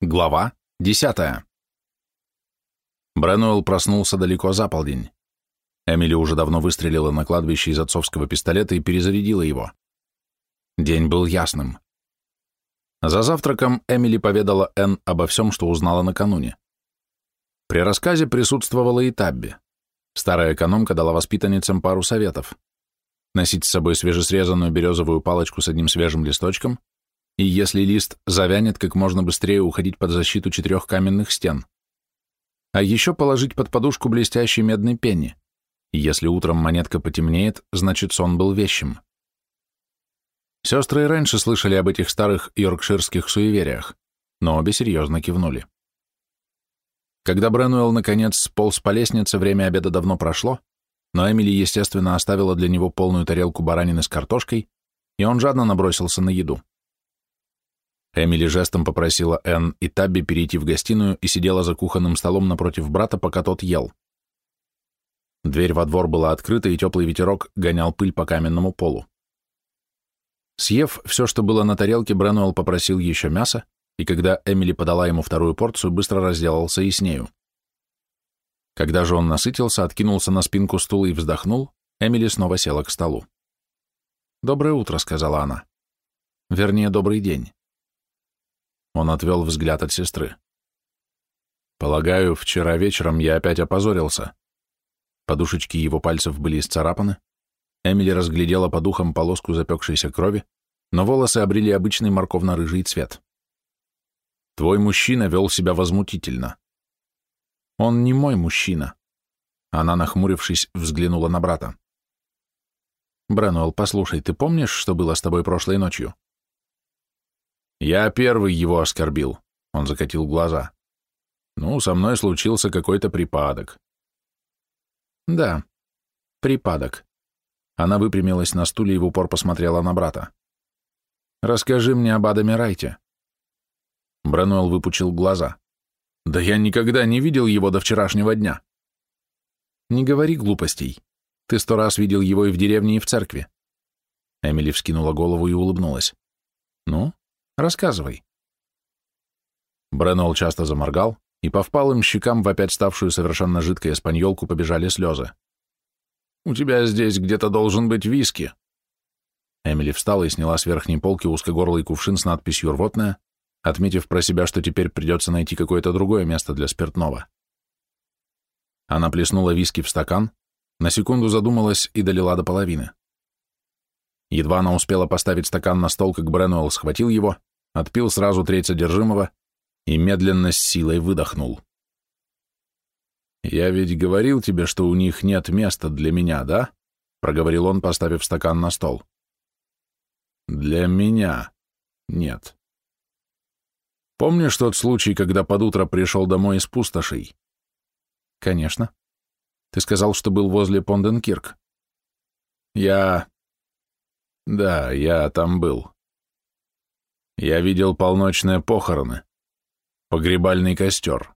Глава 10. Бренуэлл проснулся далеко за полдень. Эмили уже давно выстрелила на кладбище из отцовского пистолета и перезарядила его. День был ясным. За завтраком Эмили поведала Энн обо всем, что узнала накануне. При рассказе присутствовала и Табби. Старая экономка дала воспитанницам пару советов. Носить с собой свежесрезанную березовую палочку с одним свежим листочком — и если лист завянет, как можно быстрее уходить под защиту четырех каменных стен. А еще положить под подушку блестящий медный пенни. Если утром монетка потемнеет, значит сон был вещим. Сестры раньше слышали об этих старых йоркширских суевериях, но обе серьезно кивнули. Когда Бренуэлл наконец сполз по лестнице, время обеда давно прошло, но Эмили, естественно, оставила для него полную тарелку баранины с картошкой, и он жадно набросился на еду. Эмили жестом попросила Энн и Табби перейти в гостиную и сидела за кухонным столом напротив брата, пока тот ел. Дверь во двор была открыта, и теплый ветерок гонял пыль по каменному полу. Съев все, что было на тарелке, Бренуэлл попросил еще мяса, и когда Эмили подала ему вторую порцию, быстро разделался и с нею. Когда же он насытился, откинулся на спинку стула и вздохнул, Эмили снова села к столу. «Доброе утро», — сказала она. «Вернее, добрый день». Он отвел взгляд от сестры. Полагаю, вчера вечером я опять опозорился. Подушечки его пальцев были исцарапаны. Эмили разглядела по духам полоску запекшейся крови, но волосы обрели обычный морковно-рыжий цвет. Твой мужчина вел себя возмутительно. Он не мой мужчина. Она, нахмурившись, взглянула на брата. Бренуэлл, послушай, ты помнишь, что было с тобой прошлой ночью? Я первый его оскорбил. Он закатил глаза. Ну, со мной случился какой-то припадок. Да, припадок. Она выпрямилась на стуле и в упор посмотрела на брата. «Расскажи мне об Адаме Райте». Брануэл выпучил глаза. «Да я никогда не видел его до вчерашнего дня». «Не говори глупостей. Ты сто раз видел его и в деревне, и в церкви». Эмили вскинула голову и улыбнулась. «Ну, Рассказывай. Бренол часто заморгал, и по впалым щекам в опять ставшую совершенно жидкой эспаньолку побежали слезы. «У тебя здесь где-то должен быть виски». Эмили встала и сняла с верхней полки узкогорлый кувшин с надписью «Рвотная», отметив про себя, что теперь придется найти какое-то другое место для спиртного. Она плеснула виски в стакан, на секунду задумалась и долила до половины. Едва она успела поставить стакан на стол, как Бренуэлл схватил его, отпил сразу треть содержимого и медленно с силой выдохнул. «Я ведь говорил тебе, что у них нет места для меня, да?» — проговорил он, поставив стакан на стол. «Для меня нет. Помнишь тот случай, когда под утро пришел домой из пустошей?» «Конечно. Ты сказал, что был возле Понденкирк». «Я... Да, я там был. Я видел полночные похороны, погребальный костер.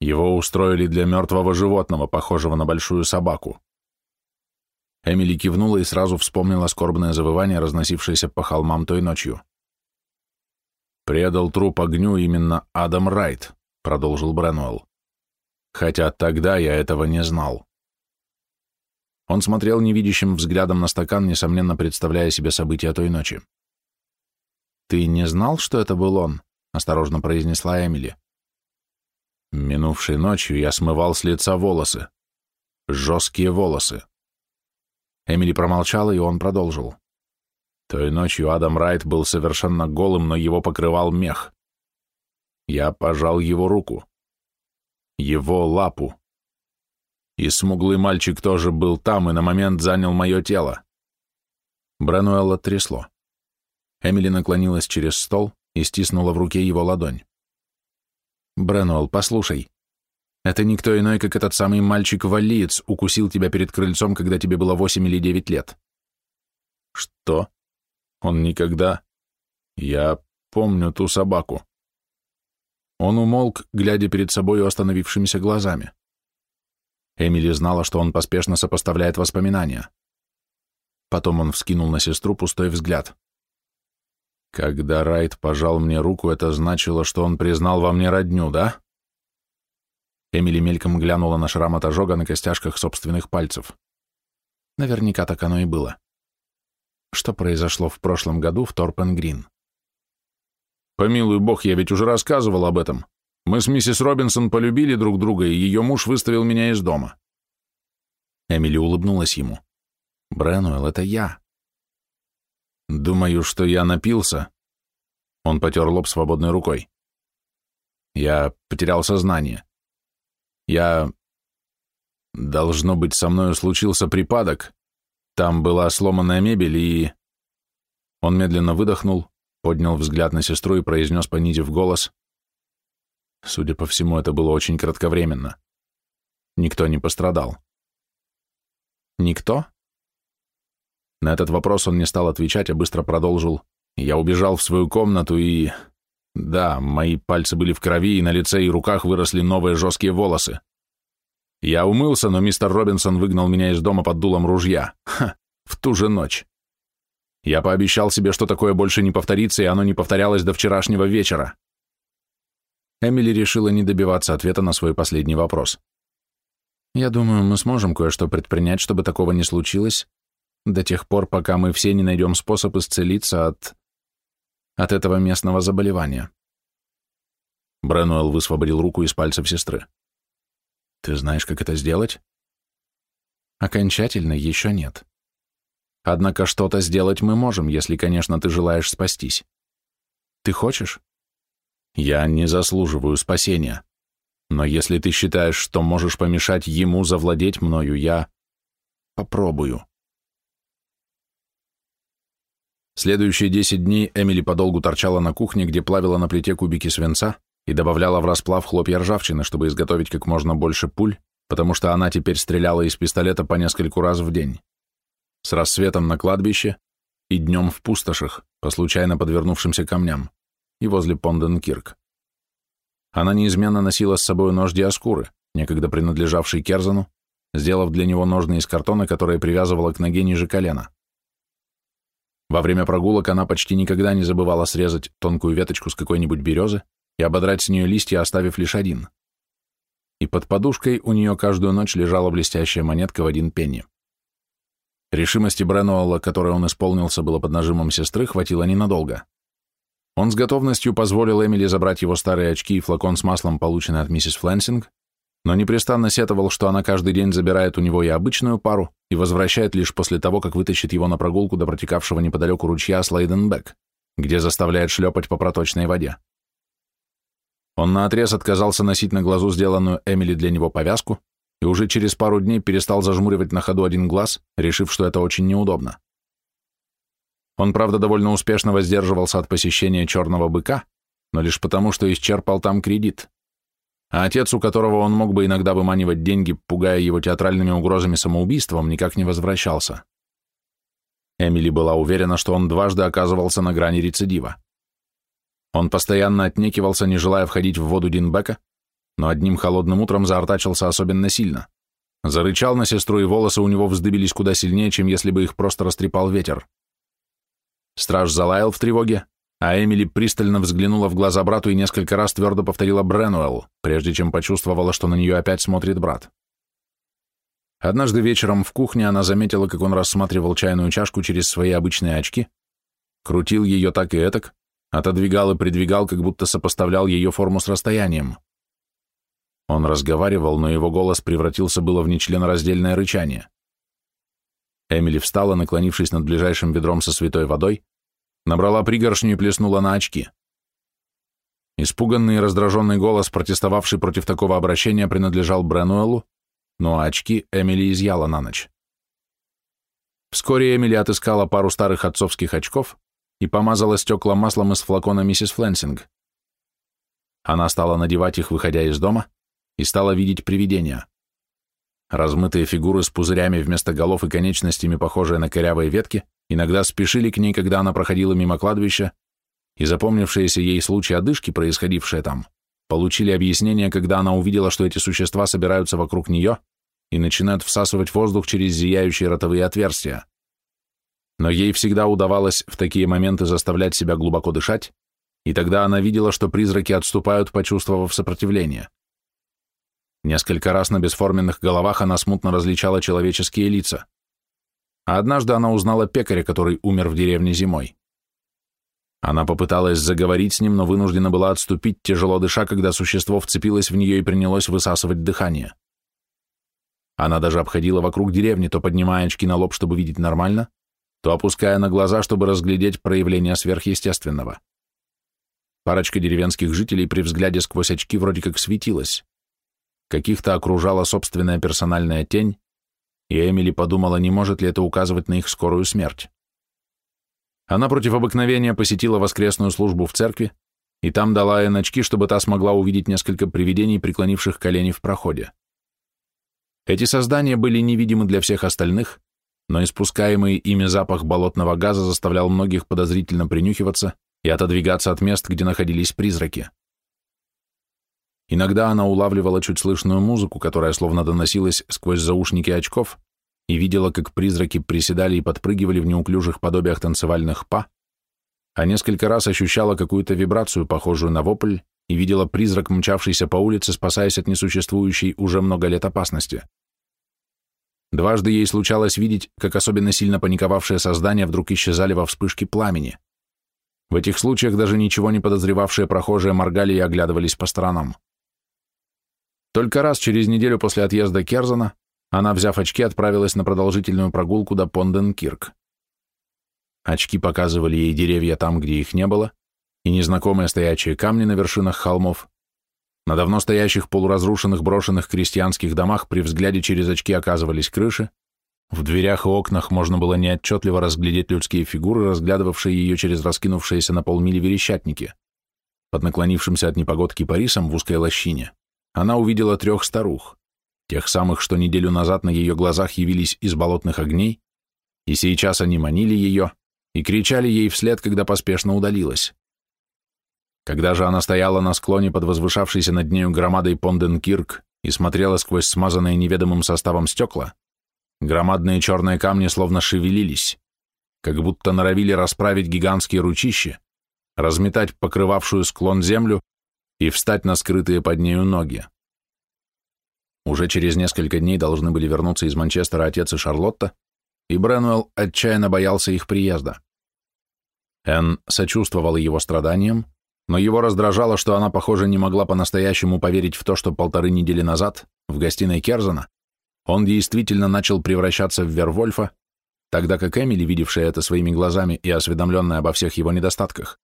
Его устроили для мертвого животного, похожего на большую собаку. Эмили кивнула и сразу вспомнила скорбное завывание, разносившееся по холмам той ночью. «Предал труп огню именно Адам Райт», — продолжил Бренуэлл. «Хотя тогда я этого не знал». Он смотрел невидящим взглядом на стакан, несомненно представляя себе события той ночи. «Ты не знал, что это был он?» — осторожно произнесла Эмили. «Минувшей ночью я смывал с лица волосы. Жесткие волосы». Эмили промолчала, и он продолжил. Той ночью Адам Райт был совершенно голым, но его покрывал мех. Я пожал его руку. Его лапу. И смуглый мальчик тоже был там и на момент занял мое тело. Брануэлла трясло. Эмили наклонилась через стол и стиснула в руке его ладонь. «Бренуэлл, послушай. Это никто иной, как этот самый мальчик-валиец укусил тебя перед крыльцом, когда тебе было восемь или девять лет». «Что? Он никогда...» «Я помню ту собаку». Он умолк, глядя перед собой остановившимися глазами. Эмили знала, что он поспешно сопоставляет воспоминания. Потом он вскинул на сестру пустой взгляд. Когда Райт пожал мне руку, это значило, что он признал во мне родню, да? Эмили мельком глянула на шрам от ожога на костяшках собственных пальцев. Наверняка так оно и было. Что произошло в прошлом году в Торпен-Грин? Помилуй бог, я ведь уже рассказывал об этом. Мы с миссис Робинсон полюбили друг друга, и ее муж выставил меня из дома. Эмили улыбнулась ему. Бренуэлл, это я. Думаю, что я напился. Он потер лоб свободной рукой. Я потерял сознание. Я... Должно быть, со мною случился припадок. Там была сломанная мебель, и... Он медленно выдохнул, поднял взгляд на сестру и произнес, понизив голос. Судя по всему, это было очень кратковременно. Никто не пострадал. Никто? На этот вопрос он не стал отвечать, а быстро продолжил. Я убежал в свою комнату и... Да, мои пальцы были в крови, и на лице и руках выросли новые жесткие волосы. Я умылся, но мистер Робинсон выгнал меня из дома под дулом ружья. Ха, в ту же ночь. Я пообещал себе, что такое больше не повторится, и оно не повторялось до вчерашнего вечера. Эмили решила не добиваться ответа на свой последний вопрос. «Я думаю, мы сможем кое-что предпринять, чтобы такого не случилось, до тех пор, пока мы все не найдем способ исцелиться от... от этого местного заболевания. Бренуэлл высвободил руку из пальцев сестры. Ты знаешь, как это сделать? Окончательно еще нет. Однако что-то сделать мы можем, если, конечно, ты желаешь спастись. Ты хочешь? Я не заслуживаю спасения. Но если ты считаешь, что можешь помешать ему завладеть мною, я попробую. Следующие десять дней Эмили подолгу торчала на кухне, где плавила на плите кубики свинца и добавляла в расплав хлопья ржавчины, чтобы изготовить как можно больше пуль, потому что она теперь стреляла из пистолета по нескольку раз в день. С рассветом на кладбище и днем в пустошах, по случайно подвернувшимся камням, и возле Понденкирк. Она неизменно носила с собой нож Диаскуры, некогда принадлежавший Керзану, сделав для него ножны из картона, которые привязывала к ноге ниже колена. Во время прогулок она почти никогда не забывала срезать тонкую веточку с какой-нибудь березы и ободрать с нее листья, оставив лишь один. И под подушкой у нее каждую ночь лежала блестящая монетка в один пенни. Решимости Бренуэлла, которой он исполнился было под нажимом сестры, хватило ненадолго. Он с готовностью позволил Эмили забрать его старые очки и флакон с маслом, полученный от миссис Флэнсинг, но непрестанно сетовал, что она каждый день забирает у него и обычную пару, и возвращает лишь после того, как вытащит его на прогулку до протекавшего неподалеку ручья Слейденбек, где заставляет шлепать по проточной воде. Он наотрез отказался носить на глазу сделанную Эмили для него повязку и уже через пару дней перестал зажмуривать на ходу один глаз, решив, что это очень неудобно. Он, правда, довольно успешно воздерживался от посещения черного быка, но лишь потому, что исчерпал там кредит а отец, у которого он мог бы иногда выманивать деньги, пугая его театральными угрозами самоубийством, никак не возвращался. Эмили была уверена, что он дважды оказывался на грани рецидива. Он постоянно отнекивался, не желая входить в воду Динбека, но одним холодным утром заортачился особенно сильно. Зарычал на сестру, и волосы у него вздыбились куда сильнее, чем если бы их просто растрепал ветер. Страж залаял в тревоге, а Эмили пристально взглянула в глаза брату и несколько раз твердо повторила Бренуэлл, прежде чем почувствовала, что на нее опять смотрит брат. Однажды вечером в кухне она заметила, как он рассматривал чайную чашку через свои обычные очки, крутил ее так и этак, отодвигал и придвигал, как будто сопоставлял ее форму с расстоянием. Он разговаривал, но его голос превратился было в нечленораздельное рычание. Эмили встала, наклонившись над ближайшим ведром со святой водой, набрала пригоршню и плеснула на очки. Испуганный и раздраженный голос, протестовавший против такого обращения, принадлежал Бренуэлу, но очки Эмили изъяла на ночь. Вскоре Эмили отыскала пару старых отцовских очков и помазала стекла маслом из флакона миссис Фленсинг. Она стала надевать их, выходя из дома, и стала видеть привидения. Размытые фигуры с пузырями вместо голов и конечностями, похожие на корявые ветки, иногда спешили к ней, когда она проходила мимо кладбища, и запомнившиеся ей случаи одышки, происходившие там, получили объяснение, когда она увидела, что эти существа собираются вокруг нее и начинают всасывать воздух через зияющие ротовые отверстия. но ей всегда удавалось в такие моменты заставлять себя глубоко дышать, и тогда она видела, что призраки отступают, почувствовав сопротивление. Несколько раз на бесформенных головах она смутно различала человеческие лица. А однажды она узнала пекаря, который умер в деревне зимой. Она попыталась заговорить с ним, но вынуждена была отступить, тяжело дыша, когда существо вцепилось в нее и принялось высасывать дыхание. Она даже обходила вокруг деревни, то поднимая очки на лоб, чтобы видеть нормально, то опуская на глаза, чтобы разглядеть проявление сверхъестественного. Парочка деревенских жителей при взгляде сквозь очки вроде как светилась. Каких-то окружала собственная персональная тень, и Эмили подумала, не может ли это указывать на их скорую смерть. Она против обыкновения посетила воскресную службу в церкви, и там дала Энн очки, чтобы та смогла увидеть несколько привидений, преклонивших колени в проходе. Эти создания были невидимы для всех остальных, но испускаемый ими запах болотного газа заставлял многих подозрительно принюхиваться и отодвигаться от мест, где находились призраки. Иногда она улавливала чуть слышную музыку, которая словно доносилась сквозь заушники очков, и видела, как призраки приседали и подпрыгивали в неуклюжих подобиях танцевальных па, а несколько раз ощущала какую-то вибрацию, похожую на вопль, и видела призрак, мчавшийся по улице, спасаясь от несуществующей уже много лет опасности. Дважды ей случалось видеть, как особенно сильно паниковавшие создания вдруг исчезали во вспышке пламени. В этих случаях даже ничего не подозревавшие прохожие моргали и оглядывались по сторонам. Только раз через неделю после отъезда Керзана она, взяв очки, отправилась на продолжительную прогулку до Понденкирк. Очки показывали ей деревья там, где их не было, и незнакомые стоячие камни на вершинах холмов. На давно стоящих полуразрушенных брошенных крестьянских домах при взгляде через очки оказывались крыши, в дверях и окнах можно было неотчетливо разглядеть людские фигуры, разглядывавшие ее через раскинувшиеся на полмили верещатники. Под наклонившимся от непогодки Парисом в узкой лощине она увидела трех старух тех самых, что неделю назад на ее глазах явились из болотных огней, и сейчас они манили ее и кричали ей вслед, когда поспешно удалилась. Когда же она стояла на склоне под возвышавшейся над нею громадой Понденкирк и смотрела сквозь смазанные неведомым составом стекла, громадные черные камни словно шевелились, как будто норовили расправить гигантские ручища, разметать покрывавшую склон землю и встать на скрытые под нею ноги. Уже через несколько дней должны были вернуться из Манчестера отец и Шарлотта, и Бренуэлл отчаянно боялся их приезда. Энн сочувствовала его страданиям, но его раздражало, что она, похоже, не могла по-настоящему поверить в то, что полторы недели назад, в гостиной Керзана, он действительно начал превращаться в Вервольфа, тогда как Эмили, видевшая это своими глазами и осведомленная обо всех его недостатках,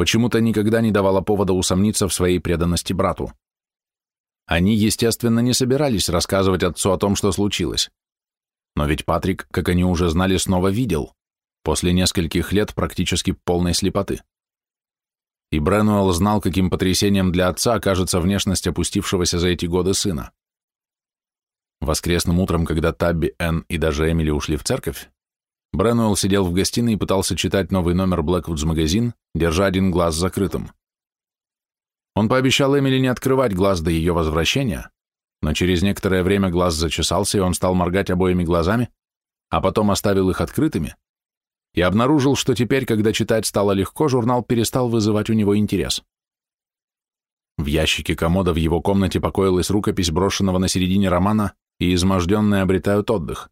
почему-то никогда не давала повода усомниться в своей преданности брату. Они, естественно, не собирались рассказывать отцу о том, что случилось. Но ведь Патрик, как они уже знали, снова видел, после нескольких лет практически полной слепоты. И Бренуэлл знал, каким потрясением для отца окажется внешность опустившегося за эти годы сына. Воскресным утром, когда Табби, Энн и даже Эмили ушли в церковь, Бренуэлл сидел в гостиной и пытался читать новый номер Блэквудс магазин, держа один глаз закрытым. Он пообещал Эмили не открывать глаз до ее возвращения, но через некоторое время глаз зачесался, и он стал моргать обоими глазами, а потом оставил их открытыми, и обнаружил, что теперь, когда читать стало легко, журнал перестал вызывать у него интерес. В ящике комода в его комнате покоилась рукопись брошенного на середине романа «И изможденные обретают отдых».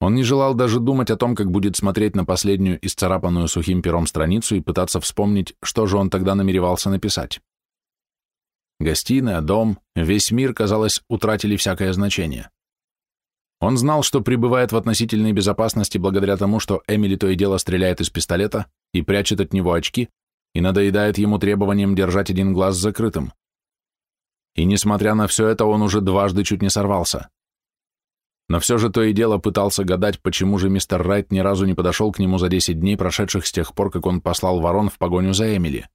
Он не желал даже думать о том, как будет смотреть на последнюю исцарапанную сухим пером страницу и пытаться вспомнить, что же он тогда намеревался написать. Гостиная, дом, весь мир, казалось, утратили всякое значение. Он знал, что пребывает в относительной безопасности благодаря тому, что Эмили то и дело стреляет из пистолета и прячет от него очки, и надоедает ему требованием держать один глаз закрытым. И несмотря на все это, он уже дважды чуть не сорвался. Но все же то и дело пытался гадать, почему же мистер Райт ни разу не подошел к нему за 10 дней, прошедших с тех пор, как он послал ворон в погоню за Эмили.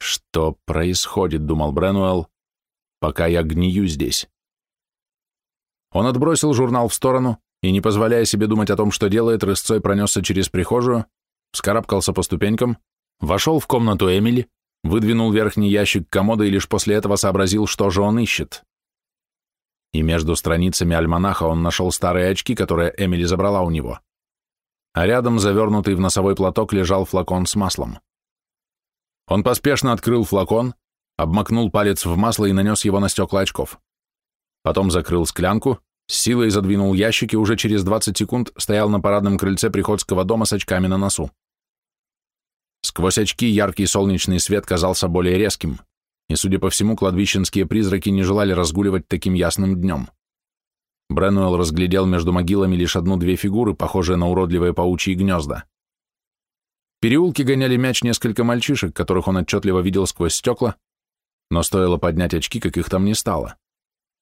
«Что происходит?» — думал Бренуэлл, — «пока я гнию здесь». Он отбросил журнал в сторону и, не позволяя себе думать о том, что делает, рысцой пронесся через прихожую, вскарабкался по ступенькам, вошел в комнату Эмили, выдвинул верхний ящик комода и лишь после этого сообразил, что же он ищет. И между страницами альманаха он нашел старые очки, которые Эмили забрала у него. а рядом, завернутый в носовой платок, лежал флакон с маслом. Он поспешно открыл флакон, обмакнул палец в масло и нанес его на стекла очков. Потом закрыл склянку, с силой задвинул ящики, уже через 20 секунд стоял на парадном крыльце приходского дома с очками на носу. Сквозь очки яркий солнечный свет казался более резким, и, судя по всему, кладбищенские призраки не желали разгуливать таким ясным днем. Бренуэлл разглядел между могилами лишь одну-две фигуры, похожие на уродливые паучьи гнезда. В переулке гоняли мяч несколько мальчишек, которых он отчетливо видел сквозь стекла, но стоило поднять очки, как их там не стало.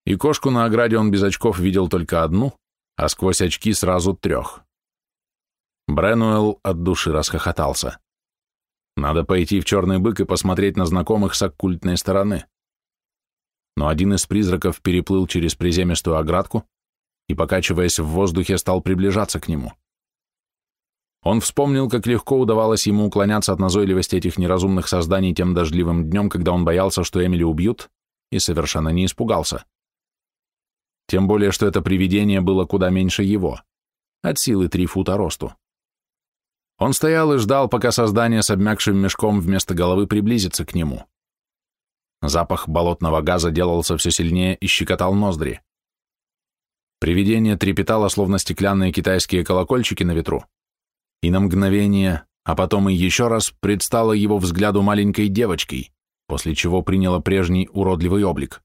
И кошку на ограде он без очков видел только одну, а сквозь очки сразу трех. Бренуэлл от души расхохотался. Надо пойти в черный бык и посмотреть на знакомых с оккультной стороны. Но один из призраков переплыл через приземистую оградку и, покачиваясь в воздухе, стал приближаться к нему. Он вспомнил, как легко удавалось ему уклоняться от назойливости этих неразумных созданий тем дождливым днем, когда он боялся, что Эмили убьют, и совершенно не испугался. Тем более, что это привидение было куда меньше его, от силы три фута росту. Он стоял и ждал, пока создание с обмякшим мешком вместо головы приблизится к нему. Запах болотного газа делался все сильнее и щекотал ноздри. Привидение трепетало, словно стеклянные китайские колокольчики на ветру, и на мгновение, а потом и еще раз предстало его взгляду маленькой девочкой, после чего приняло прежний уродливый облик.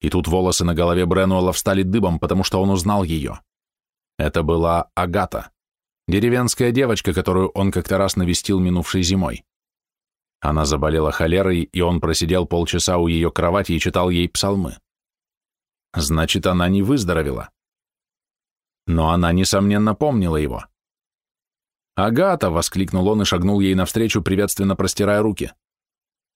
И тут волосы на голове Бренуэлла встали дыбом, потому что он узнал ее. Это была Агата. Деревенская девочка, которую он как-то раз навестил минувшей зимой. Она заболела холерой, и он просидел полчаса у ее кровати и читал ей псалмы. Значит, она не выздоровела. Но она, несомненно, помнила его. «Агата!» — воскликнул он и шагнул ей навстречу, приветственно простирая руки.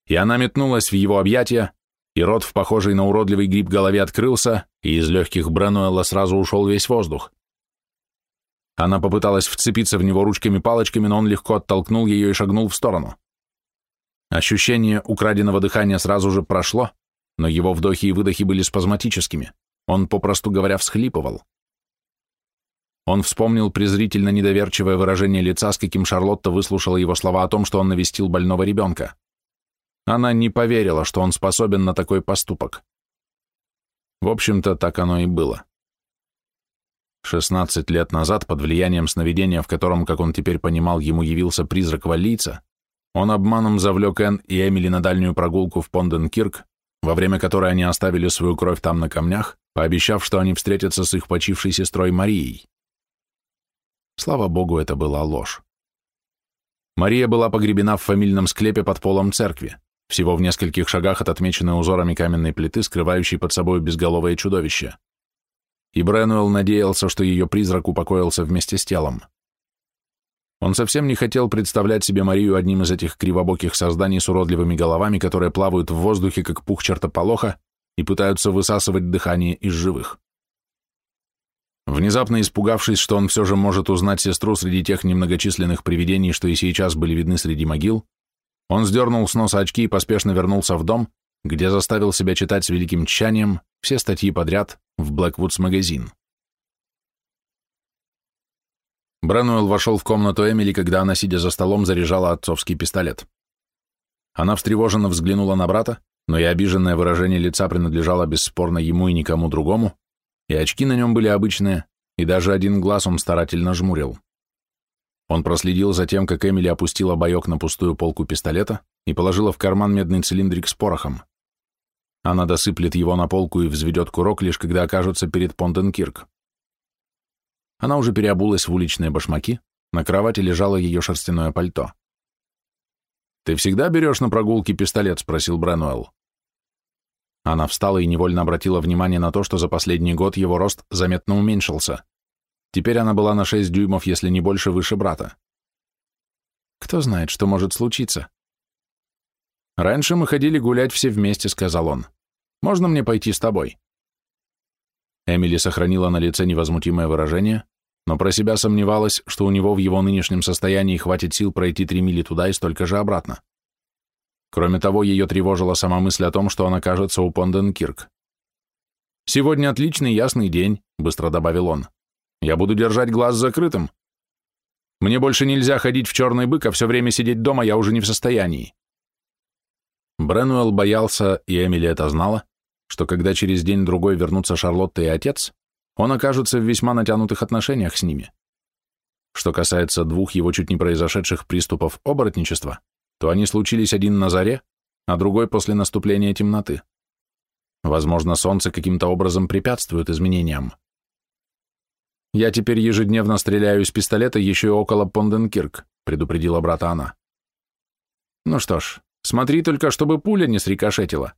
И она метнулась в его объятия, и рот в похожей на уродливый гриб голове открылся, и из легких Бренуэлла сразу ушел весь воздух. Она попыталась вцепиться в него ручками-палочками, но он легко оттолкнул ее и шагнул в сторону. Ощущение украденного дыхания сразу же прошло, но его вдохи и выдохи были спазматическими. Он, попросту говоря, всхлипывал. Он вспомнил презрительно недоверчивое выражение лица, с каким Шарлотта выслушала его слова о том, что он навестил больного ребенка. Она не поверила, что он способен на такой поступок. В общем-то, так оно и было. 16 лет назад, под влиянием сновидения, в котором, как он теперь понимал, ему явился призрак валийца, он обманом завлек Энн и Эмили на дальнюю прогулку в Понденкирк, во время которой они оставили свою кровь там на камнях, пообещав, что они встретятся с их почившей сестрой Марией. Слава богу, это была ложь. Мария была погребена в фамильном склепе под полом церкви, всего в нескольких шагах от отмеченной узорами каменной плиты, скрывающей под собой безголовое чудовище и Бренуэлл надеялся, что ее призрак упокоился вместе с телом. Он совсем не хотел представлять себе Марию одним из этих кривобоких созданий с уродливыми головами, которые плавают в воздухе, как пух чертополоха, и пытаются высасывать дыхание из живых. Внезапно испугавшись, что он все же может узнать сестру среди тех немногочисленных привидений, что и сейчас были видны среди могил, он сдернул с носа очки и поспешно вернулся в дом, где заставил себя читать с великим тщанием все статьи подряд в Блэквудс магазин. Бренуэлл вошел в комнату Эмили, когда она, сидя за столом, заряжала отцовский пистолет. Она встревоженно взглянула на брата, но и обиженное выражение лица принадлежало бесспорно ему и никому другому, и очки на нем были обычные, и даже один глаз он старательно жмурил. Он проследил за тем, как Эмили опустила боек на пустую полку пистолета и положила в карман медный цилиндрик с порохом. Она досыплет его на полку и взведет курок, лишь когда окажется перед Понтенкирк. Она уже переобулась в уличные башмаки, на кровати лежало ее шерстяное пальто. «Ты всегда берешь на прогулки пистолет?» — спросил Бренуэлл. Она встала и невольно обратила внимание на то, что за последний год его рост заметно уменьшился. Теперь она была на шесть дюймов, если не больше, выше брата. Кто знает, что может случиться? «Раньше мы ходили гулять все вместе», — сказал он. Можно мне пойти с тобой?» Эмили сохранила на лице невозмутимое выражение, но про себя сомневалась, что у него в его нынешнем состоянии хватит сил пройти три мили туда и столько же обратно. Кроме того, ее тревожила сама мысль о том, что он окажется у Понденкирк. «Сегодня отличный ясный день», — быстро добавил он. «Я буду держать глаз закрытым. Мне больше нельзя ходить в черный бык, а все время сидеть дома я уже не в состоянии. Бренуэлл боялся, и Эмили это знала, что когда через день-другой вернутся Шарлотта и отец, он окажется в весьма натянутых отношениях с ними. Что касается двух его чуть не произошедших приступов оборотничества, то они случились один на заре, а другой после наступления темноты. Возможно, солнце каким-то образом препятствует изменениям. «Я теперь ежедневно стреляю из пистолета еще и около Понденкирк», предупредила брата она. «Ну что ж, смотри только, чтобы пуля не срикошетила».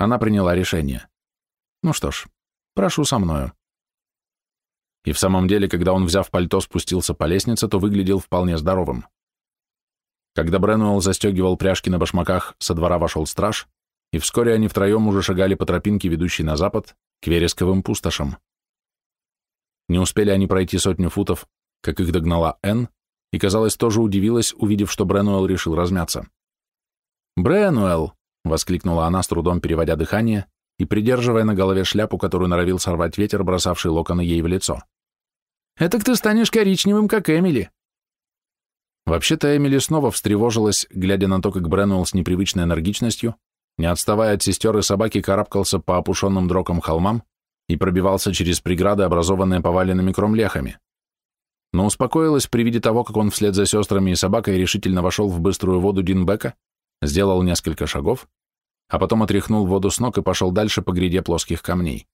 Она приняла решение. «Ну что ж, прошу со мною». И в самом деле, когда он, взяв пальто, спустился по лестнице, то выглядел вполне здоровым. Когда Бренуэлл застегивал пряжки на башмаках, со двора вошел страж, и вскоре они втроем уже шагали по тропинке, ведущей на запад, к вересковым пустошам. Не успели они пройти сотню футов, как их догнала Энн, и, казалось, тоже удивилась, увидев, что Бренуэлл решил размяться. «Бренуэлл!» — воскликнула она, с трудом переводя дыхание и придерживая на голове шляпу, которую норовил сорвать ветер, бросавший локоны ей в лицо. «Этак ты станешь коричневым, как Эмили!» Вообще-то Эмили снова встревожилась, глядя на то, как Бренуэлл с непривычной энергичностью, не отставая от сестер и собаки, карабкался по опушенным дрокам холмам и пробивался через преграды, образованные поваленными кромлехами. Но успокоилась при виде того, как он вслед за сестрами и собакой решительно вошел в быструю воду Динбека, сделал несколько шагов, а потом отряхнул воду с ног и пошел дальше по гряде плоских камней.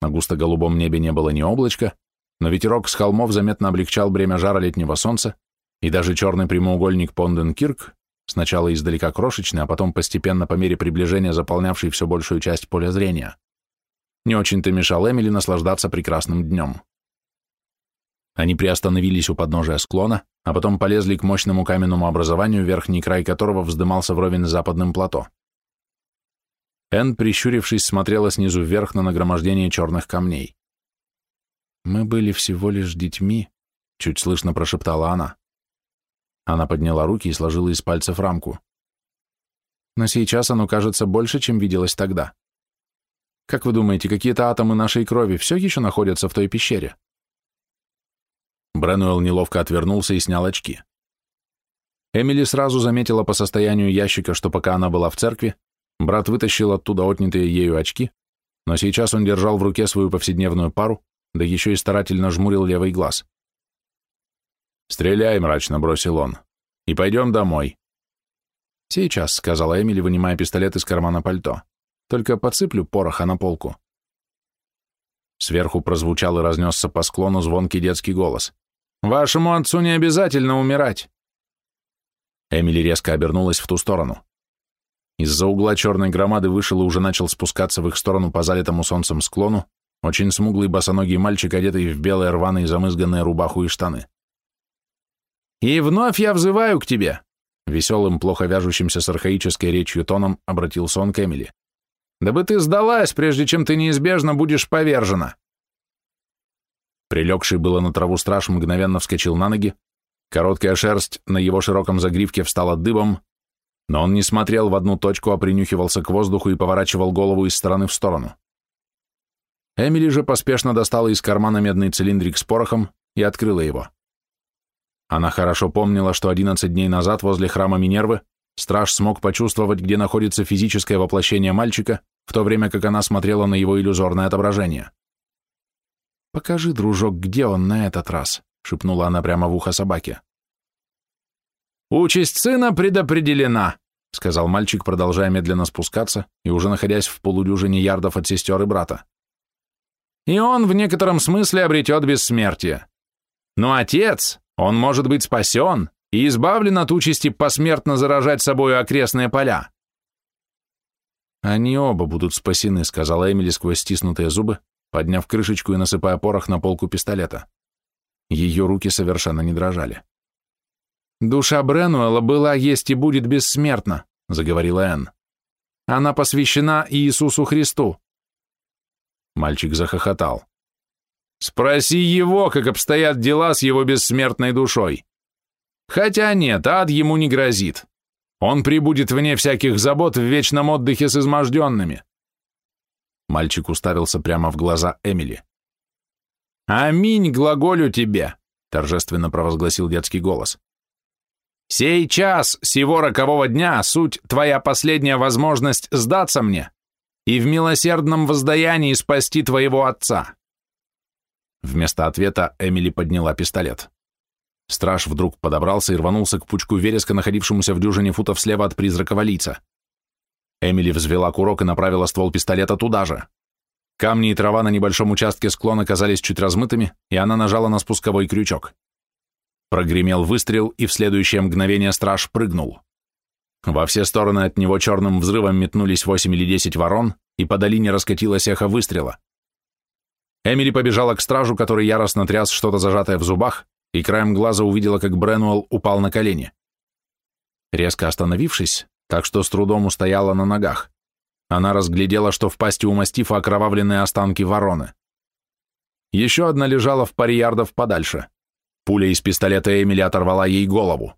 На густо-голубом небе не было ни облачка, но ветерок с холмов заметно облегчал бремя жара летнего солнца, и даже черный прямоугольник Понденкирк, сначала издалека крошечный, а потом постепенно по мере приближения заполнявший все большую часть поля зрения, не очень-то мешал Эмили наслаждаться прекрасным днем. Они приостановились у подножия склона, а потом полезли к мощному каменному образованию, верхний край которого вздымался вровень с западным плато. Энн, прищурившись, смотрела снизу вверх на нагромождение черных камней. «Мы были всего лишь детьми», — чуть слышно прошептала она. Она подняла руки и сложила из пальцев рамку. «Но сейчас оно кажется больше, чем виделось тогда. Как вы думаете, какие-то атомы нашей крови все еще находятся в той пещере?» Бренуэлл неловко отвернулся и снял очки. Эмили сразу заметила по состоянию ящика, что пока она была в церкви, брат вытащил оттуда отнятые ею очки, но сейчас он держал в руке свою повседневную пару, да еще и старательно жмурил левый глаз. «Стреляй», — мрачно бросил он, — «и пойдем домой». «Сейчас», — сказала Эмили, вынимая пистолет из кармана пальто, — «только подсыплю пороха на полку». Сверху прозвучал и разнесся по склону звонкий детский голос. Вашему отцу не обязательно умирать. Эмили резко обернулась в ту сторону. Из-за угла черной громады вышел и уже начал спускаться в их сторону по залитому солнцем склону очень смуглый босоногий мальчик, одетый в белые рваные замызганные рубаху и штаны. «И вновь я взываю к тебе!» Веселым, плохо вяжущимся с архаической речью тоном обратился он к Эмили. «Дабы ты сдалась, прежде чем ты неизбежно будешь повержена!» Прилегший было на траву страж мгновенно вскочил на ноги, короткая шерсть на его широком загривке встала дыбом, но он не смотрел в одну точку, а принюхивался к воздуху и поворачивал голову из стороны в сторону. Эмили же поспешно достала из кармана медный цилиндрик с порохом и открыла его. Она хорошо помнила, что 11 дней назад возле храма Минервы страж смог почувствовать, где находится физическое воплощение мальчика, в то время как она смотрела на его иллюзорное отображение. «Покажи, дружок, где он на этот раз», — шепнула она прямо в ухо собаке. «Участь сына предопределена», — сказал мальчик, продолжая медленно спускаться и уже находясь в полудюжине ярдов от сестер и брата. «И он в некотором смысле обретет бессмертие. Но отец, он может быть спасен и избавлен от участи посмертно заражать собою окрестные поля». «Они оба будут спасены», — сказала Эмили сквозь стиснутые зубы, подняв крышечку и насыпая порох на полку пистолета. Ее руки совершенно не дрожали. «Душа Бренуэла была, есть и будет бессмертна», — заговорила Энн. «Она посвящена Иисусу Христу». Мальчик захохотал. «Спроси его, как обстоят дела с его бессмертной душой. Хотя нет, ад ему не грозит. Он прибудет вне всяких забот в вечном отдыхе с изможденными. Мальчик уставился прямо в глаза Эмили. «Аминь, глаголю тебе! торжественно провозгласил детский голос. «Сей час, сего рокового дня, суть твоя последняя возможность сдаться мне и в милосердном воздаянии спасти твоего отца». Вместо ответа Эмили подняла пистолет. Страж вдруг подобрался и рванулся к пучку вереска, находившемуся в дюжине футов слева от призракового лица. Эмили взвела курок и направила ствол пистолета туда же. Камни и трава на небольшом участке склона казались чуть размытыми, и она нажала на спусковой крючок. Прогремел выстрел, и в следующее мгновение страж прыгнул. Во все стороны от него черным взрывом метнулись восемь или десять ворон, и по долине раскатилось эхо выстрела. Эмили побежала к стражу, который яростно тряс что-то зажатое в зубах, и краем глаза увидела, как Бренуэлл упал на колени. Резко остановившись, так что с трудом устояла на ногах, она разглядела, что в пасти у мастифа окровавленные останки вороны. Еще одна лежала в паре ярдов подальше. Пуля из пистолета Эмили оторвала ей голову.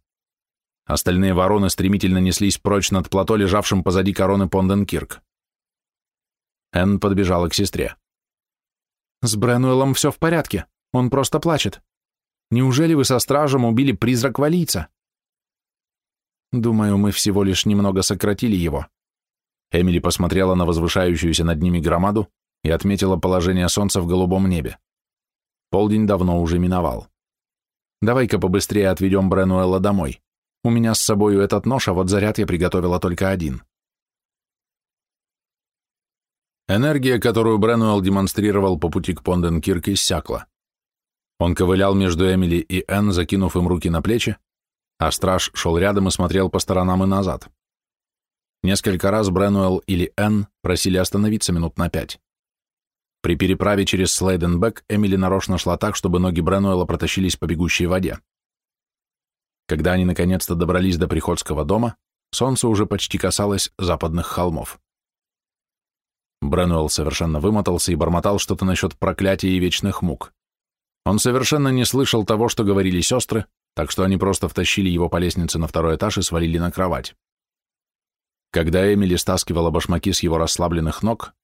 Остальные вороны стремительно неслись прочь над плато, лежавшим позади короны Понденкирк. Энн подбежала к сестре. «С Бренуэлом все в порядке. Он просто плачет. Неужели вы со стражем убили призрак валийца?» «Думаю, мы всего лишь немного сократили его». Эмили посмотрела на возвышающуюся над ними громаду и отметила положение солнца в голубом небе. Полдень давно уже миновал. «Давай-ка побыстрее отведем Бренуэлла домой. У меня с собою этот нож, а вот заряд я приготовила только один». Энергия, которую Бренуэлл демонстрировал по пути к Понденкирк, иссякла. Он ковылял между Эмили и Энн, закинув им руки на плечи, а страж шел рядом и смотрел по сторонам и назад. Несколько раз Бренуэлл или Энн просили остановиться минут на пять. При переправе через Слейденбек Эмили нарочно шла так, чтобы ноги Бренуэлла протащились по бегущей воде. Когда они наконец-то добрались до приходского дома, солнце уже почти касалось западных холмов. Бренуэлл совершенно вымотался и бормотал что-то насчет проклятия и вечных мук. Он совершенно не слышал того, что говорили сестры, так что они просто втащили его по лестнице на второй этаж и свалили на кровать. Когда Эмили стаскивала башмаки с его расслабленных ног,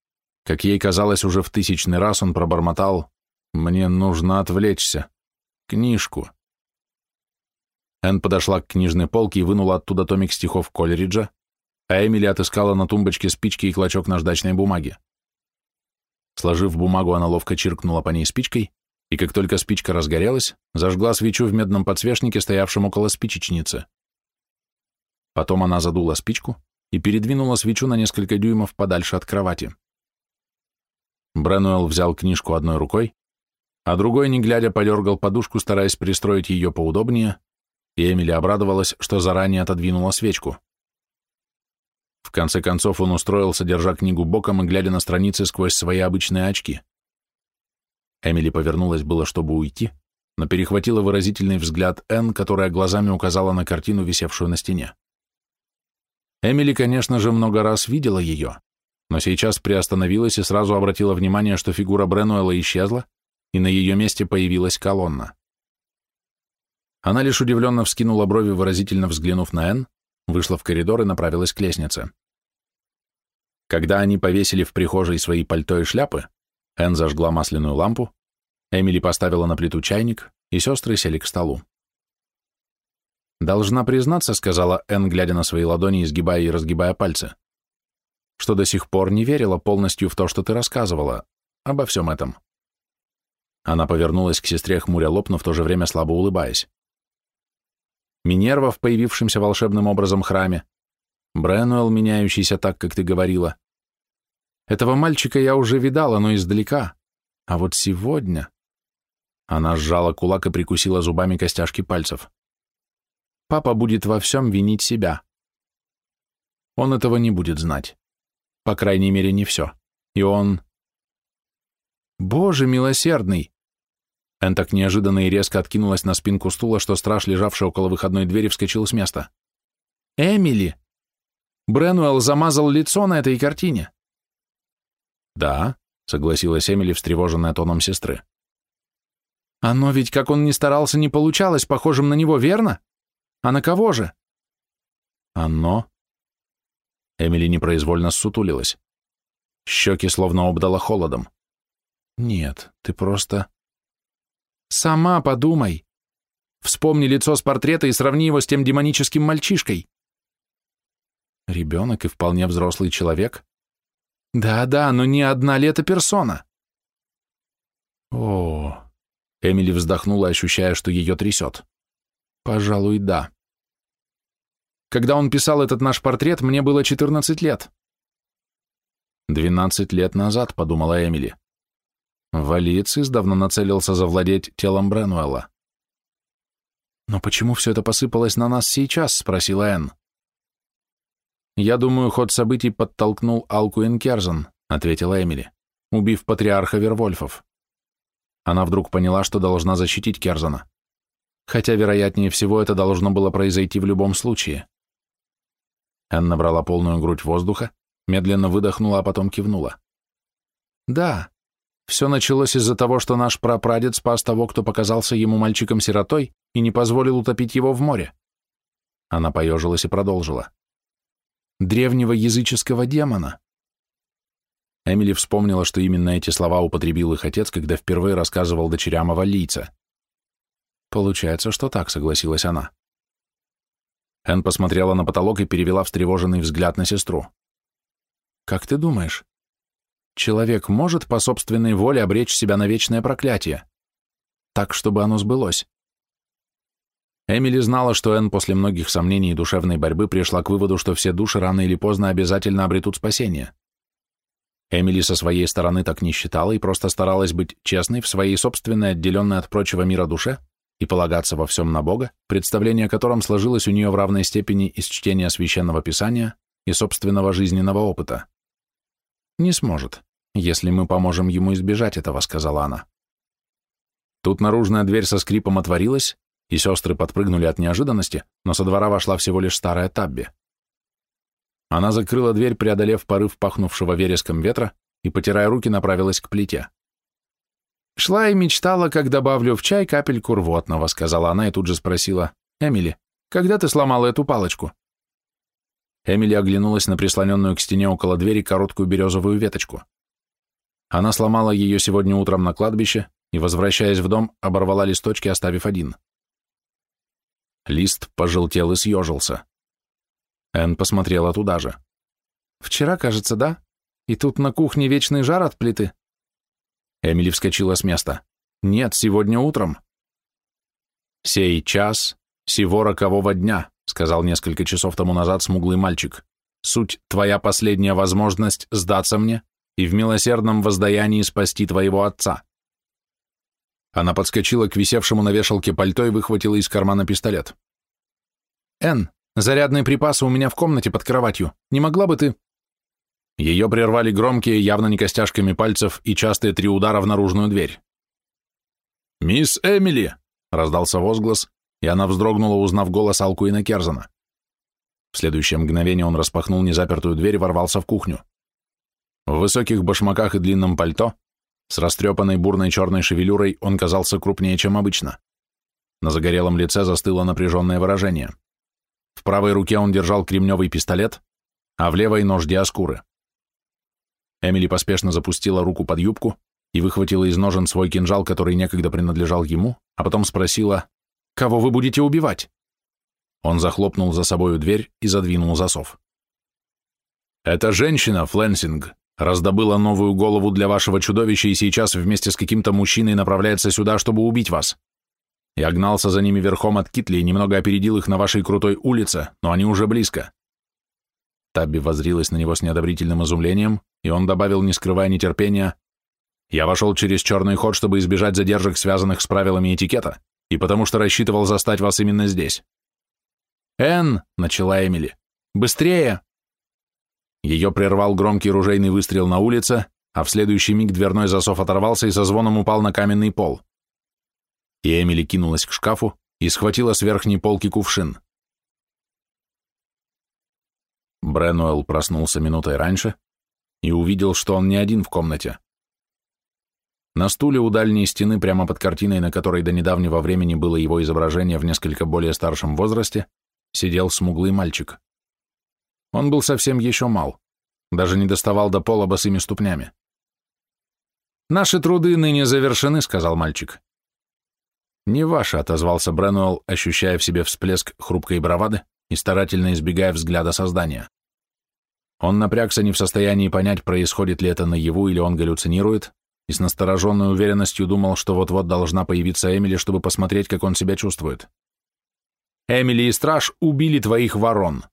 как ей казалось уже в тысячный раз, он пробормотал «Мне нужно отвлечься. Книжку». Энн подошла к книжной полке и вынула оттуда томик стихов Колериджа, а Эмили отыскала на тумбочке спички и клочок наждачной бумаги. Сложив бумагу, она ловко чиркнула по ней спичкой, и как только спичка разгорелась, зажгла свечу в медном подсвечнике, стоявшем около спичечницы. Потом она задула спичку и передвинула свечу на несколько дюймов подальше от кровати. Бренуэлл взял книжку одной рукой, а другой, не глядя, подергал подушку, стараясь пристроить ее поудобнее, и Эмили обрадовалась, что заранее отодвинула свечку. В конце концов он устроился, держа книгу боком и глядя на страницы сквозь свои обычные очки. Эмили повернулась было, чтобы уйти, но перехватила выразительный взгляд Энн, которая глазами указала на картину, висевшую на стене. Эмили, конечно же, много раз видела ее, но сейчас приостановилась и сразу обратила внимание, что фигура Бренуэла исчезла, и на ее месте появилась колонна. Она лишь удивленно вскинула брови, выразительно взглянув на Энн, вышла в коридор и направилась к лестнице. Когда они повесили в прихожей свои пальто и шляпы, Энн зажгла масляную лампу, Эмили поставила на плиту чайник, и сестры сели к столу. «Должна признаться», — сказала Энн, глядя на свои ладони, изгибая и разгибая пальцы, «что до сих пор не верила полностью в то, что ты рассказывала, обо всем этом». Она повернулась к сестре, хмуря лоб, но в то же время слабо улыбаясь. Минерва в появившемся волшебным образом храме, Бренуэлл, меняющийся так, как ты говорила. Этого мальчика я уже видала, но издалека. А вот сегодня... Она сжала кулак и прикусила зубами костяшки пальцев. Папа будет во всем винить себя. Он этого не будет знать. По крайней мере, не все. И он... Боже милосердный! Эн так неожиданно и резко откинулась на спинку стула, что страж, лежавший около выходной двери, вскочил с места. «Эмили!» Бренуэлл замазал лицо на этой картине. «Да», — согласилась Эмили, встревоженная тоном сестры. «Оно ведь, как он ни старался, не получалось похожим на него, верно? А на кого же?» «Оно?» Эмили непроизвольно ссутулилась. Щеки словно обдала холодом. «Нет, ты просто...» «Сама подумай. Вспомни лицо с портрета и сравни его с тем демоническим мальчишкой. Ребенок и вполне взрослый человек? Да-да, но не одна ли это персона? О, Эмили вздохнула, ощущая, что ее трясет. Пожалуй, да. Когда он писал этот наш портрет, мне было 14 лет. «Двенадцать лет назад», — подумала Эмили. Валицис давно нацелился завладеть телом Бренуэлла. «Но почему все это посыпалось на нас сейчас?» — спросила Энн. «Я думаю, ход событий подтолкнул Алку Инкерзен», — ответила Эмили, убив патриарха Вервольфов. Она вдруг поняла, что должна защитить Керзана. Хотя, вероятнее всего, это должно было произойти в любом случае. Энн набрала полную грудь воздуха, медленно выдохнула, а потом кивнула. «Да, все началось из-за того, что наш прапрадед спас того, кто показался ему мальчиком-сиротой и не позволил утопить его в море». Она поежилась и продолжила. «Древнего языческого демона». Эмили вспомнила, что именно эти слова употребил их отец, когда впервые рассказывал дочерям о валлийце. «Получается, что так», — согласилась она. Энн посмотрела на потолок и перевела встревоженный взгляд на сестру. «Как ты думаешь, человек может по собственной воле обречь себя на вечное проклятие? Так, чтобы оно сбылось?» Эмили знала, что Энн после многих сомнений и душевной борьбы пришла к выводу, что все души рано или поздно обязательно обретут спасение. Эмили со своей стороны так не считала и просто старалась быть честной в своей собственной отделенной от прочего мира душе и полагаться во всем на Бога, представление о котором сложилось у нее в равной степени из чтения священного писания и собственного жизненного опыта. «Не сможет, если мы поможем ему избежать этого», — сказала она. Тут наружная дверь со скрипом отворилась, и сестры подпрыгнули от неожиданности, но со двора вошла всего лишь старая Табби. Она закрыла дверь, преодолев порыв пахнувшего вереском ветра, и, потирая руки, направилась к плите. «Шла и мечтала, как добавлю в чай капельку рвотного», — сказала она и тут же спросила. «Эмили, когда ты сломала эту палочку?» Эмили оглянулась на прислоненную к стене около двери короткую березовую веточку. Она сломала ее сегодня утром на кладбище и, возвращаясь в дом, оборвала листочки, оставив один. Лист пожелтел и съежился. Энн посмотрела туда же. «Вчера, кажется, да? И тут на кухне вечный жар от плиты?» Эмили вскочила с места. «Нет, сегодня утром». «Сей час, сего рокового дня», сказал несколько часов тому назад смуглый мальчик. «Суть — твоя последняя возможность сдаться мне и в милосердном воздаянии спасти твоего отца». Она подскочила к висевшему на вешалке пальто и выхватила из кармана пистолет. «Энн, Зарядные припасы у меня в комнате под кроватью. Не могла бы ты...» Ее прервали громкие, явно не костяшками пальцев, и частые три удара в наружную дверь. «Мисс Эмили!» — раздался возглас, и она вздрогнула, узнав голос Алкуина Керзана. В следующее мгновение он распахнул незапертую дверь и ворвался в кухню. В высоких башмаках и длинном пальто, с растрепанной бурной черной шевелюрой, он казался крупнее, чем обычно. На загорелом лице застыло напряженное выражение. В правой руке он держал кремневый пистолет, а в левой — нож Диаскуры. Эмили поспешно запустила руку под юбку и выхватила из ножен свой кинжал, который некогда принадлежал ему, а потом спросила, «Кого вы будете убивать?» Он захлопнул за собою дверь и задвинул засов. «Эта женщина, Фленсинг, раздобыла новую голову для вашего чудовища и сейчас вместе с каким-то мужчиной направляется сюда, чтобы убить вас. Я гнался за ними верхом от Китли и немного опередил их на вашей крутой улице, но они уже близко. Табби возрилась на него с неодобрительным изумлением, и он добавил, не скрывая нетерпения, «Я вошел через черный ход, чтобы избежать задержек, связанных с правилами этикета, и потому что рассчитывал застать вас именно здесь». «Энн!» — начала Эмили. «Быстрее!» Ее прервал громкий ружейный выстрел на улице, а в следующий миг дверной засов оторвался и со звоном упал на каменный пол и Эмили кинулась к шкафу и схватила с верхней полки кувшин. Бренуэлл проснулся минутой раньше и увидел, что он не один в комнате. На стуле у дальней стены, прямо под картиной, на которой до недавнего времени было его изображение в несколько более старшем возрасте, сидел смуглый мальчик. Он был совсем еще мал, даже не доставал до пола босыми ступнями. «Наши труды ныне завершены», — сказал мальчик. «Не ваше», — отозвался Бренуэлл, ощущая в себе всплеск хрупкой бравады и старательно избегая взгляда создания. Он напрягся не в состоянии понять, происходит ли это наяву или он галлюцинирует, и с настороженной уверенностью думал, что вот-вот должна появиться Эмили, чтобы посмотреть, как он себя чувствует. «Эмили и Страж убили твоих ворон».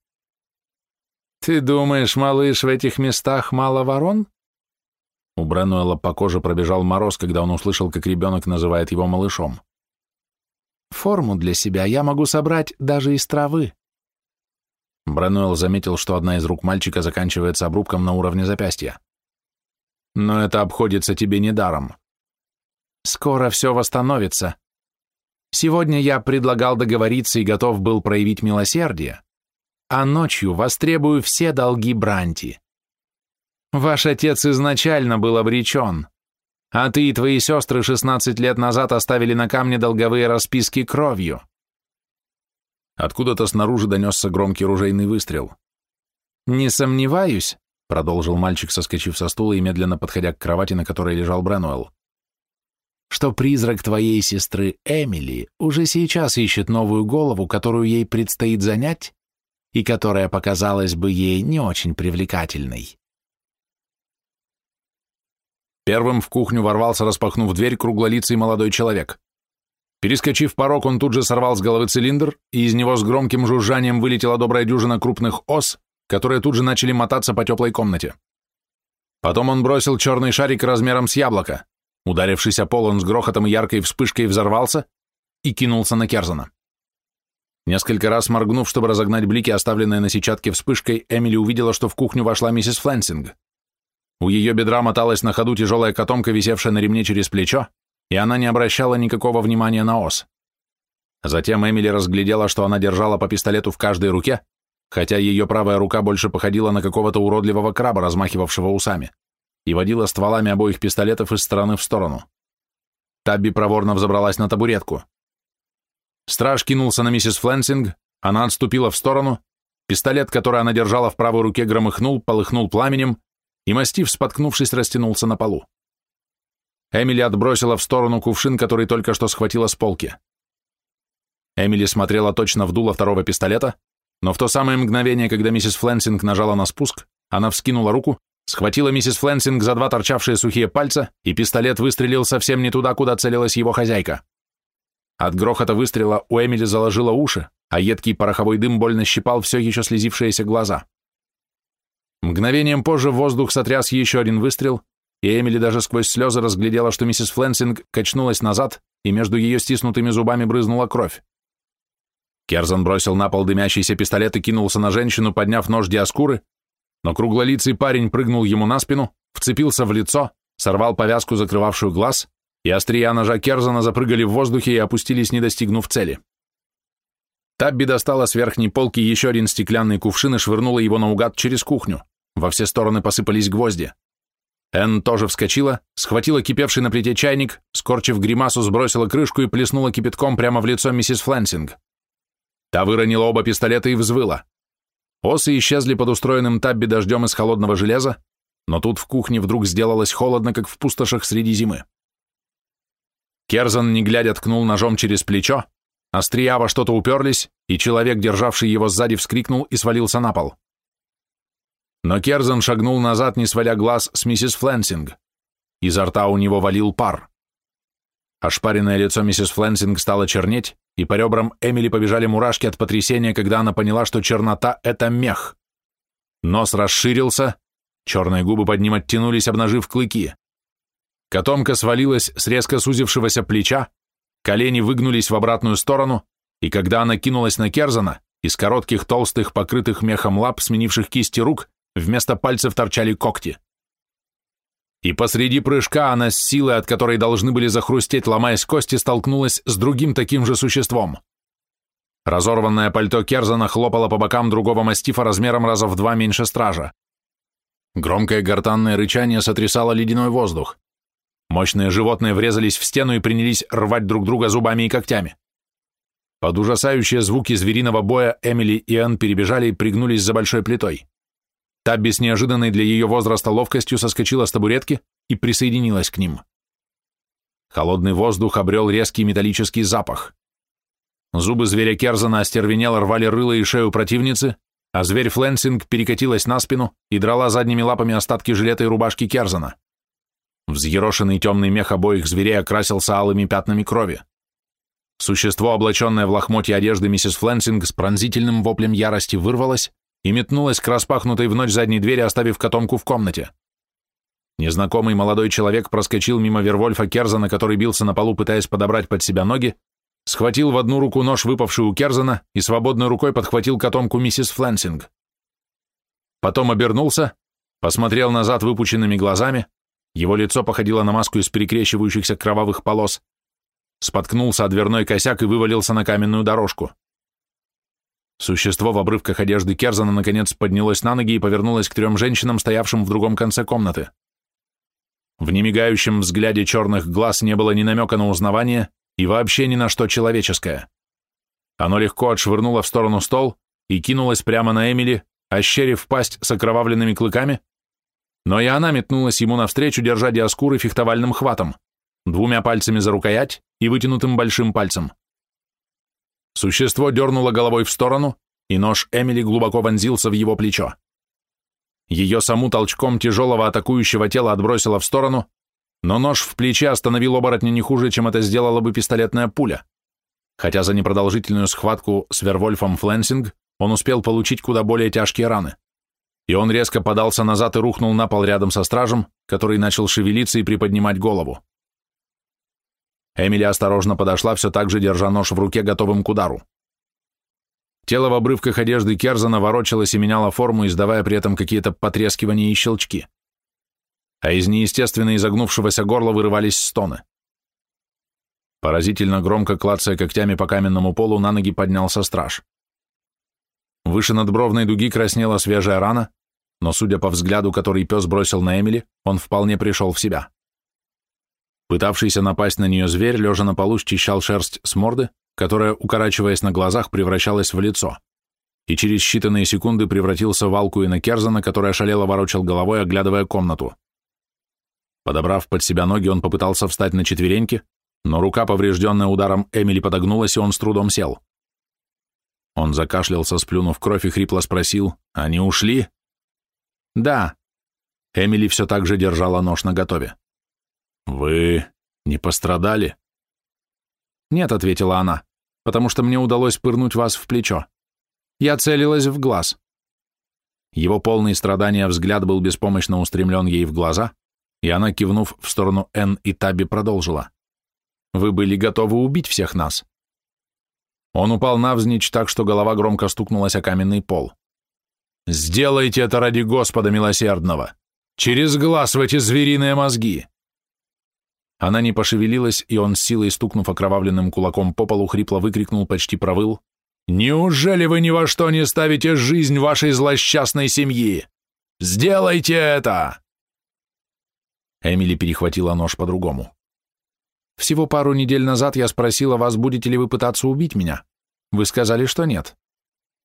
«Ты думаешь, малыш, в этих местах мало ворон?» У Бренуэла по коже пробежал мороз, когда он услышал, как ребенок называет его малышом. «Форму для себя я могу собрать даже из травы». Бренуэлл заметил, что одна из рук мальчика заканчивается обрубком на уровне запястья. «Но это обходится тебе недаром. Скоро все восстановится. Сегодня я предлагал договориться и готов был проявить милосердие, а ночью востребую все долги Бранти. Ваш отец изначально был обречен, а ты и твои сестры 16 лет назад оставили на камне долговые расписки кровью. Откуда-то снаружи донесся громкий ружейный выстрел. «Не сомневаюсь», — продолжил мальчик, соскочив со стула и медленно подходя к кровати, на которой лежал Бренуэлл, «что призрак твоей сестры Эмили уже сейчас ищет новую голову, которую ей предстоит занять, и которая показалась бы ей не очень привлекательной». Первым в кухню ворвался, распахнув дверь, круглолицый молодой человек. Перескочив порог, он тут же сорвал с головы цилиндр, и из него с громким жужжанием вылетела добрая дюжина крупных ос, которые тут же начали мотаться по теплой комнате. Потом он бросил черный шарик размером с яблоко. Ударившись о пол, он с грохотом и яркой вспышкой взорвался и кинулся на Керзана. Несколько раз моргнув, чтобы разогнать блики, оставленные на сетчатке вспышкой, Эмили увидела, что в кухню вошла миссис Флэнсинг. У ее бедра моталась на ходу тяжелая котомка, висевшая на ремне через плечо, и она не обращала никакого внимания на ос. Затем Эмили разглядела, что она держала по пистолету в каждой руке, хотя ее правая рука больше походила на какого-то уродливого краба, размахивавшего усами, и водила стволами обоих пистолетов из стороны в сторону. Табби проворно взобралась на табуретку. Страж кинулся на миссис Флэнсинг, она отступила в сторону, пистолет, который она держала в правой руке, громыхнул, полыхнул пламенем, и мастив, споткнувшись, растянулся на полу. Эмили отбросила в сторону кувшин, который только что схватила с полки. Эмили смотрела точно в дуло второго пистолета, но в то самое мгновение, когда миссис Флэнсинг нажала на спуск, она вскинула руку, схватила миссис Флэнсинг за два торчавшие сухие пальца, и пистолет выстрелил совсем не туда, куда целилась его хозяйка. От грохота выстрела у Эмили заложило уши, а едкий пороховой дым больно щипал все еще слезившиеся глаза. Мгновением позже воздух сотряс еще один выстрел, и Эмили даже сквозь слезы разглядела, что миссис Флэнсинг качнулась назад, и между ее стиснутыми зубами брызнула кровь. Керзан бросил на пол дымящийся пистолет и кинулся на женщину, подняв нож Диаскуры, но круглолицый парень прыгнул ему на спину, вцепился в лицо, сорвал повязку, закрывавшую глаз, и острия ножа Керзана запрыгали в воздухе и опустились, не достигнув цели. Табби достала с верхней полки еще один стеклянный кувшин и швырнула его наугад через кухню. Во все стороны посыпались гвозди. Энн тоже вскочила, схватила кипевший на плите чайник, скорчив гримасу, сбросила крышку и плеснула кипятком прямо в лицо миссис Флэнсинг. Та выронила оба пистолета и взвыла. Осы исчезли под устроенным табби дождем из холодного железа, но тут в кухне вдруг сделалось холодно, как в пустошах среди зимы. Керзан, не глядя, ткнул ножом через плечо, Острия во что-то уперлись, и человек, державший его сзади, вскрикнул и свалился на пол. Но Керзан шагнул назад, не сваля глаз с миссис Флэнсинг. Изо рта у него валил пар. Ошпаренное лицо миссис Флэнсинг стало чернеть, и по ребрам Эмили побежали мурашки от потрясения, когда она поняла, что чернота — это мех. Нос расширился, черные губы под ним оттянулись, обнажив клыки. Котомка свалилась с резко сузившегося плеча, Колени выгнулись в обратную сторону, и когда она кинулась на Керзана, из коротких, толстых, покрытых мехом лап, сменивших кисти рук, вместо пальцев торчали когти. И посреди прыжка она с силой, от которой должны были захрустеть, ломаясь кости, столкнулась с другим таким же существом. Разорванное пальто Керзана хлопало по бокам другого мастифа размером раза в два меньше стража. Громкое гортанное рычание сотрясало ледяной воздух. Мощные животные врезались в стену и принялись рвать друг друга зубами и когтями. Под ужасающие звуки звериного боя Эмили и Энн перебежали и пригнулись за большой плитой. Табби с неожиданной для ее возраста ловкостью соскочила с табуретки и присоединилась к ним. Холодный воздух обрел резкий металлический запах. Зубы зверя Керзана остервенело рвали рыло и шею противницы, а зверь Фленсинг перекатилась на спину и драла задними лапами остатки жилета и рубашки Керзана. Взъерошенный темный мех обоих зверей окрасился алыми пятнами крови. Существо, облаченное в лохмотье одежды миссис Фленсинг, с пронзительным воплем ярости вырвалось и метнулось к распахнутой в ночь задней двери, оставив котомку в комнате. Незнакомый молодой человек проскочил мимо Вервольфа Керзана, который бился на полу, пытаясь подобрать под себя ноги, схватил в одну руку нож, выпавший у Керзана, и свободной рукой подхватил котомку миссис Фленсинг. Потом обернулся, посмотрел назад выпученными глазами, его лицо походило на маску из перекрещивающихся кровавых полос, споткнулся о дверной косяк и вывалился на каменную дорожку. Существо в обрывках одежды Керзана наконец поднялось на ноги и повернулось к трем женщинам, стоявшим в другом конце комнаты. В немигающем взгляде черных глаз не было ни намека на узнавание и вообще ни на что человеческое. Оно легко отшвырнуло в сторону стол и кинулось прямо на Эмили, ощерив пасть с окровавленными клыками, но и она метнулась ему навстречу, держа диаскуры фехтовальным хватом, двумя пальцами за рукоять и вытянутым большим пальцем. Существо дернуло головой в сторону, и нож Эмили глубоко вонзился в его плечо. Ее саму толчком тяжелого атакующего тела отбросило в сторону, но нож в плече остановил оборотня не хуже, чем это сделала бы пистолетная пуля. Хотя за непродолжительную схватку с Вервольфом Фленсинг он успел получить куда более тяжкие раны и он резко подался назад и рухнул на пол рядом со стражем, который начал шевелиться и приподнимать голову. Эмили осторожно подошла, все так же держа нож в руке, готовым к удару. Тело в обрывках одежды Керзана ворочалось и меняло форму, издавая при этом какие-то потрескивания и щелчки. А из неестественно изогнувшегося горла вырывались стоны. Поразительно громко клацая когтями по каменному полу, на ноги поднялся страж. Выше надбровной дуги краснела свежая рана, но, судя по взгляду, который пес бросил на Эмили, он вполне пришел в себя. Пытавшийся напасть на нее зверь, лежа на полу, счищал шерсть с морды, которая, укорачиваясь на глазах, превращалась в лицо, и через считанные секунды превратился в Алку и на Керзана, который ошалело ворочал головой, оглядывая комнату. Подобрав под себя ноги, он попытался встать на четвереньки, но рука, поврежденная ударом Эмили, подогнулась, и он с трудом сел. Он закашлялся, сплюнув кровь, и хрипло спросил, «Они ушли?» «Да». Эмили все так же держала нож наготове. «Вы не пострадали?» «Нет», — ответила она, «потому что мне удалось пырнуть вас в плечо. Я целилась в глаз». Его полный страдания взгляд был беспомощно устремлен ей в глаза, и она, кивнув в сторону Энн и Таби, продолжила. «Вы были готовы убить всех нас». Он упал навзничь так, что голова громко стукнулась о каменный пол. Сделайте это ради Господа милосердного! Через глаз в эти звериные мозги!» Она не пошевелилась, и он, силой стукнув окровавленным кулаком по полу, хрипло выкрикнул, почти провыл. «Неужели вы ни во что не ставите жизнь вашей злосчастной семьи? Сделайте это!» Эмили перехватила нож по-другому. «Всего пару недель назад я спросила вас, будете ли вы пытаться убить меня. Вы сказали, что нет.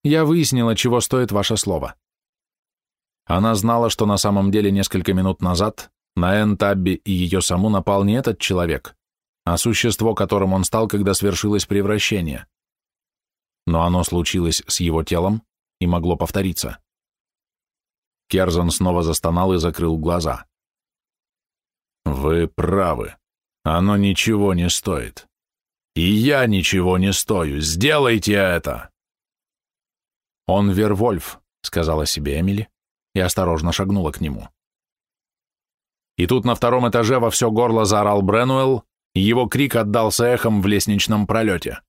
Я выяснила, чего стоит ваше слово. Она знала, что на самом деле несколько минут назад на Энн Табби и ее саму напал не этот человек, а существо, которым он стал, когда свершилось превращение. Но оно случилось с его телом и могло повториться. Керзон снова застонал и закрыл глаза. «Вы правы. Оно ничего не стоит. И я ничего не стою. Сделайте это!» «Он Вервольф», — сказала себе Эмили и осторожно шагнула к нему. И тут на втором этаже во все горло заорал Бренуэлл, и его крик отдался эхом в лестничном пролете.